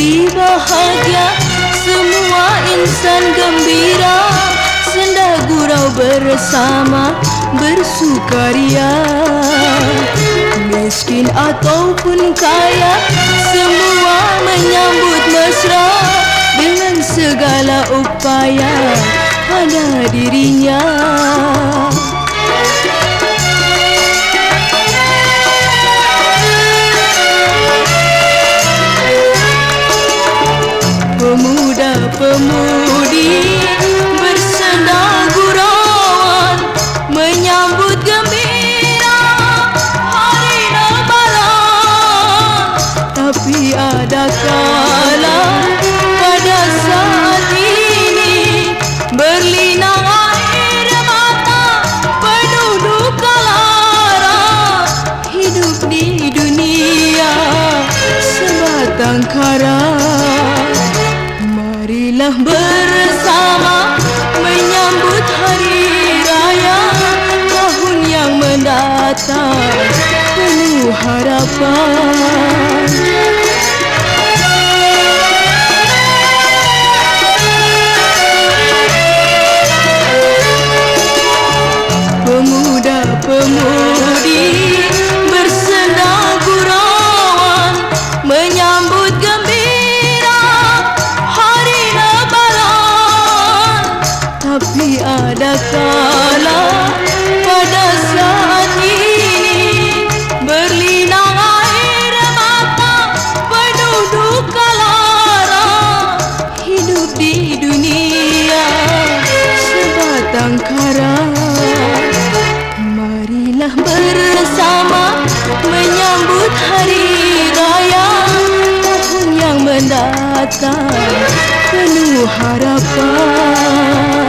negeri bahagia Semua insan gembira. Senda gurau bersama bersukaria. Miskin ataupun kaya Semua menyambut mesra. Dengan segala upaya pada dirinya. Pemuda-pemudi bersenda gurauan Menyambut gembira hari lebaran Tapi ada kala pada saat ini Berlinang air mata penuh duka lara. Hidup di dunia sebatang kara. Marilah bersama menyambut hari raya tahun yang mendatang penuh harapan. Tapi ada kala pada saat ini. Berlinang air mata penuh duka lara. Hidup di dunia sebatang kara. Marilah bersama menyambut hari raya tahun yang mendatang. Penuh harapan